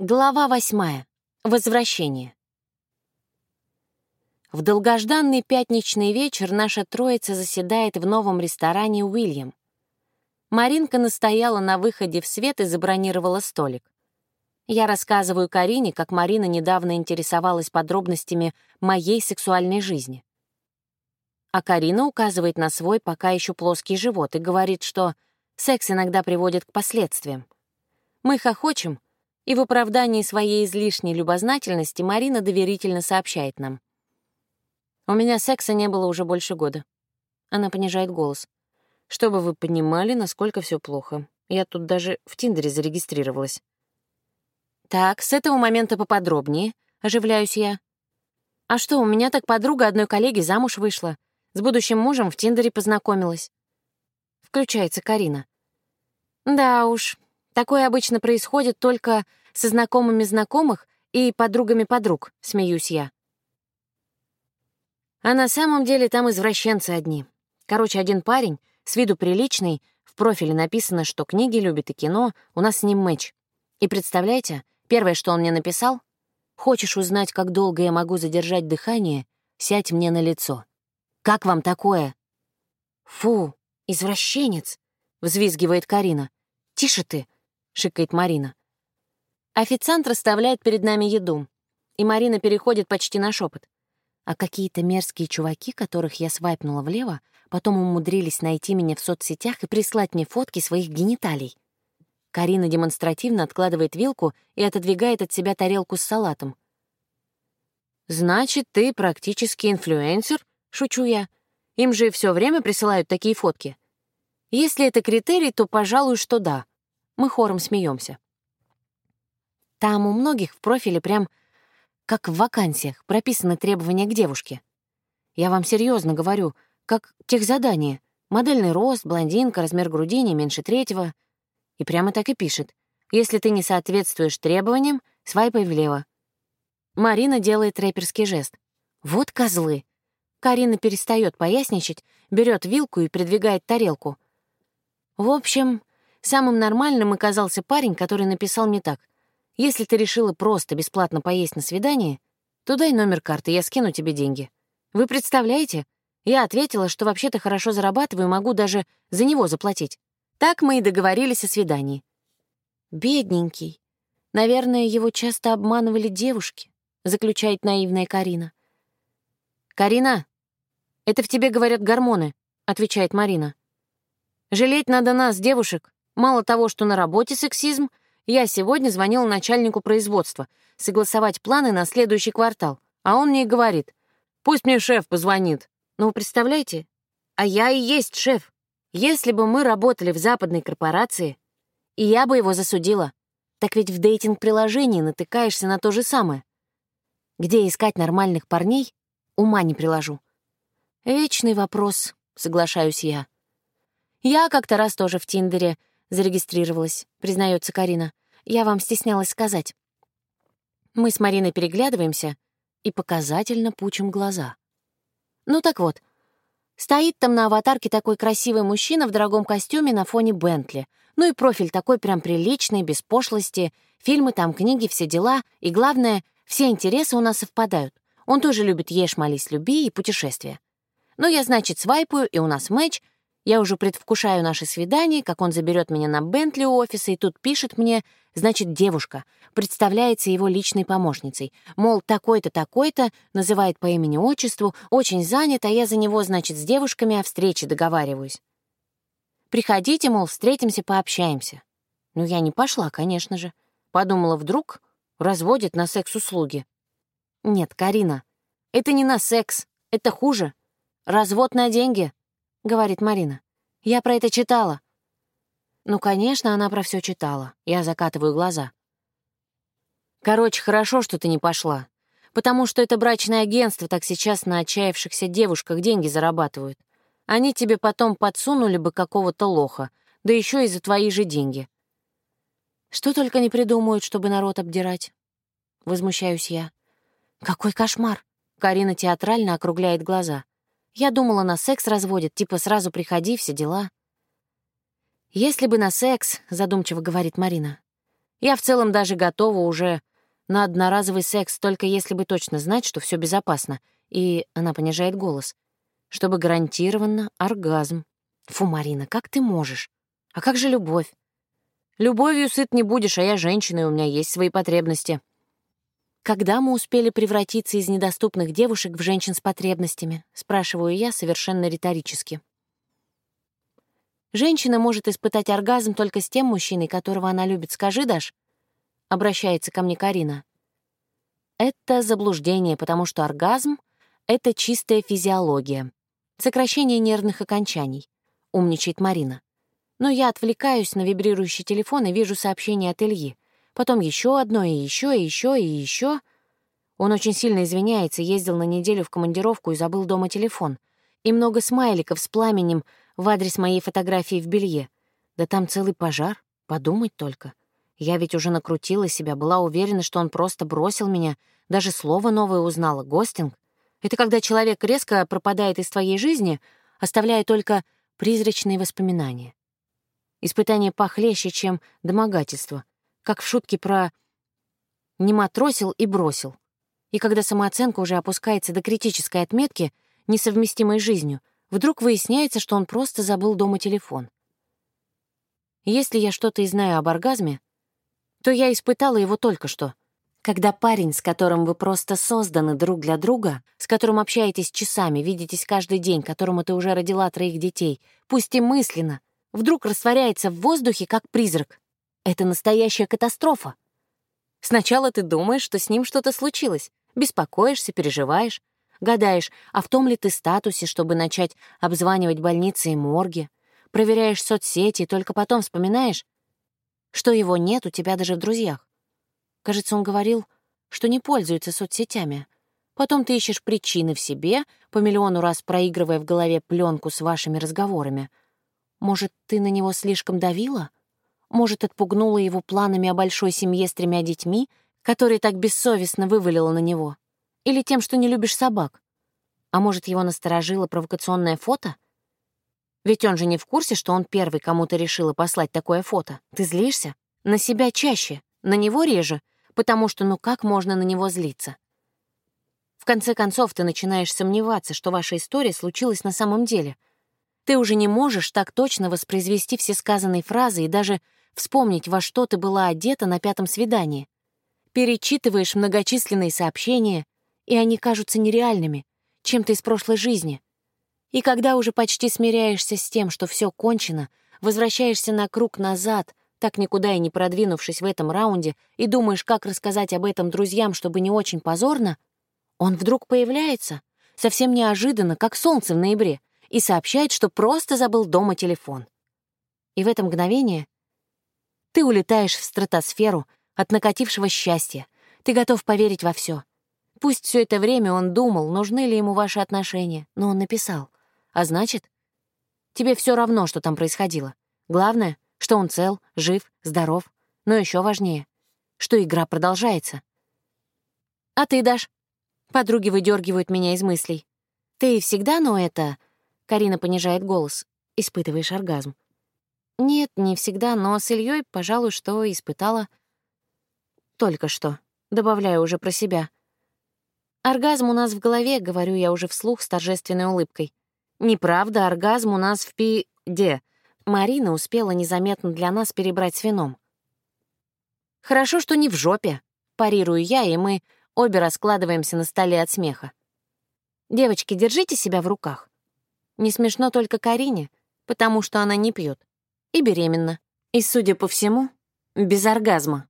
Глава восьмая. Возвращение. В долгожданный пятничный вечер наша троица заседает в новом ресторане «Уильям». Маринка настояла на выходе в свет и забронировала столик. Я рассказываю Карине, как Марина недавно интересовалась подробностями моей сексуальной жизни. А Карина указывает на свой пока еще плоский живот и говорит, что секс иногда приводит к последствиям. Мы хохочем, и в оправдании своей излишней любознательности Марина доверительно сообщает нам. «У меня секса не было уже больше года». Она понижает голос. «Чтобы вы понимали, насколько все плохо. Я тут даже в Тиндере зарегистрировалась». «Так, с этого момента поподробнее», — оживляюсь я. «А что, у меня так подруга одной коллеги замуж вышла. С будущим мужем в Тиндере познакомилась». Включается Карина. «Да уж, Такое обычно происходит только со знакомыми знакомых и подругами подруг, смеюсь я. А на самом деле там извращенцы одни. Короче, один парень, с виду приличный, в профиле написано, что книги любит и кино, у нас с ним мэч. И представляете, первое, что он мне написал? «Хочешь узнать, как долго я могу задержать дыхание? Сядь мне на лицо». «Как вам такое?» «Фу, извращенец!» — взвизгивает Карина. «Тише ты, — шикает Марина. Официант расставляет перед нами еду, и Марина переходит почти на шепот. А какие-то мерзкие чуваки, которых я свайпнула влево, потом умудрились найти меня в соцсетях и прислать мне фотки своих гениталий. Карина демонстративно откладывает вилку и отодвигает от себя тарелку с салатом. «Значит, ты практически инфлюенсер?» — шучу я. «Им же все время присылают такие фотки. Если это критерий, то, пожалуй, что да. Мы хором смеемся. Там у многих в профиле прям как в вакансиях прописаны требования к девушке. Я вам серьезно говорю, как техзадание. Модельный рост, блондинка, размер груди не меньше третьего. И прямо так и пишет. Если ты не соответствуешь требованиям, свайпай влево. Марина делает рэперский жест. Вот козлы. Карина перестает поясничать, берет вилку и придвигает тарелку. В общем, Самым нормальным оказался парень, который написал мне так. «Если ты решила просто бесплатно поесть на свидание, то дай номер карты, я скину тебе деньги». Вы представляете? Я ответила, что вообще-то хорошо зарабатываю, могу даже за него заплатить. Так мы и договорились о свидании. Бедненький. Наверное, его часто обманывали девушки, заключает наивная Карина. «Карина, это в тебе говорят гормоны», — отвечает Марина. «Жалеть надо нас, девушек. Мало того, что на работе сексизм, я сегодня звонила начальнику производства согласовать планы на следующий квартал, а он мне говорит, пусть мне шеф позвонит. Ну, вы представляете? А я и есть шеф. Если бы мы работали в западной корпорации, и я бы его засудила, так ведь в дейтинг-приложении натыкаешься на то же самое. Где искать нормальных парней, ума не приложу. Вечный вопрос, соглашаюсь я. Я как-то раз тоже в Тиндере зарегистрировалась, признается Карина. Я вам стеснялась сказать. Мы с Мариной переглядываемся и показательно пучим глаза. Ну так вот, стоит там на аватарке такой красивый мужчина в дорогом костюме на фоне Бентли. Ну и профиль такой прям приличный, без пошлости. Фильмы там, книги, все дела. И главное, все интересы у нас совпадают. Он тоже любит «Ешь, молись, люби» и путешествия. Ну, я, значит, свайпаю, и у нас матч — я уже предвкушаю наше свидание, как он заберет меня на Бентли у офиса, и тут пишет мне, значит, девушка, представляется его личной помощницей. Мол, такой-то, такой-то, называет по имени-отчеству, очень занят, а я за него, значит, с девушками о встрече договариваюсь. Приходите, мол, встретимся, пообщаемся. Ну, я не пошла, конечно же. Подумала, вдруг разводят на секс-услуги. Нет, Карина, это не на секс, это хуже. Развод на деньги —— говорит Марина. «Я про это читала». Ну, конечно, она про все читала. Я закатываю глаза. Короче, хорошо, что ты не пошла. Потому что это брачное агентство так сейчас на отчаявшихся девушках деньги зарабатывают. Они тебе потом подсунули бы какого-то лоха, да еще и за твои же деньги. Что только не придумают, чтобы народ обдирать. Возмущаюсь я. Какой кошмар! Карина театрально округляет глаза. Я думала, на секс разводят, типа сразу приходи, все дела. Если бы на секс, задумчиво говорит Марина. Я в целом даже готова уже на одноразовый секс, только если бы точно знать, что все безопасно. И она понижает голос. Чтобы гарантированно оргазм. Фу, Марина, как ты можешь? А как же любовь? Любовью сыт не будешь, а я женщина, и у меня есть свои потребности. Когда мы успели превратиться из недоступных девушек в женщин с потребностями? Спрашиваю я совершенно риторически. Женщина может испытать оргазм только с тем мужчиной, которого она любит. Скажи, Даш? Обращается ко мне Карина. Это заблуждение, потому что оргазм — это чистая физиология. Сокращение нервных окончаний. Умничает Марина. Но я отвлекаюсь на вибрирующий телефон и вижу сообщение от Ильи. Потом еще одно, и еще, и еще, и еще. Он очень сильно извиняется, ездил на неделю в командировку и забыл дома телефон. И много смайликов с пламенем в адрес моей фотографии в белье. Да там целый пожар, подумать только. Я ведь уже накрутила себя, была уверена, что он просто бросил меня, даже слово новое узнала — гостинг. Это когда человек резко пропадает из твоей жизни, оставляя только призрачные воспоминания. Испытание похлеще, чем домогательство, как в шутке про «не матросил и бросил». И когда самооценка уже опускается до критической отметки, несовместимой с жизнью, вдруг выясняется, что он просто забыл дома телефон. Если я что-то и знаю об оргазме, то я испытала его только что. Когда парень, с которым вы просто созданы друг для друга, с которым общаетесь часами, видитесь каждый день, которому ты уже родила троих детей, пусть и мысленно, вдруг растворяется в воздухе, как призрак. Это настоящая катастрофа. Сначала ты думаешь, что с ним что-то случилось, беспокоишься, переживаешь, гадаешь, а в том ли ты статусе, чтобы начать обзванивать больницы и морги, проверяешь соцсети и только потом вспоминаешь, что его нет у тебя даже в друзьях. Кажется, он говорил, что не пользуется соцсетями. Потом ты ищешь причины в себе, по миллиону раз проигрывая в голове пленку с вашими разговорами — может, ты на него слишком давила? Может, отпугнула его планами о большой семье с тремя детьми, которые так бессовестно вывалила на него? Или тем, что не любишь собак? А может, его насторожило провокационное фото? Ведь он же не в курсе, что он первый кому-то решила послать такое фото. Ты злишься? На себя чаще, на него реже, потому что ну как можно на него злиться? В конце концов, ты начинаешь сомневаться, что ваша история случилась на самом деле — ты уже не можешь так точно воспроизвести все сказанные фразы и даже вспомнить, во что ты была одета на пятом свидании. Перечитываешь многочисленные сообщения, и они кажутся нереальными, чем-то из прошлой жизни. И когда уже почти смиряешься с тем, что все кончено, возвращаешься на круг назад, так никуда и не продвинувшись в этом раунде, и думаешь, как рассказать об этом друзьям, чтобы не очень позорно, он вдруг появляется, совсем неожиданно, как солнце в ноябре, и сообщает, что просто забыл дома телефон. И в это мгновение ты улетаешь в стратосферу от накатившего счастья. Ты готов поверить во все. Пусть все это время он думал, нужны ли ему ваши отношения, но он написал. А значит, тебе все равно, что там происходило. Главное, что он цел, жив, здоров. Но еще важнее, что игра продолжается. А ты, Даш? Подруги выдергивают меня из мыслей. Ты всегда, но это Карина понижает голос. Испытываешь оргазм. Нет, не всегда, но с Ильей, пожалуй, что испытала. Только что. Добавляю уже про себя. Оргазм у нас в голове, говорю я уже вслух с торжественной улыбкой. Неправда, оргазм у нас в пи... Де. Марина успела незаметно для нас перебрать с вином. Хорошо, что не в жопе. Парирую я, и мы обе раскладываемся на столе от смеха. Девочки, держите себя в руках. Не смешно только Карине, потому что она не пьет. И беременна. И, судя по всему, без оргазма.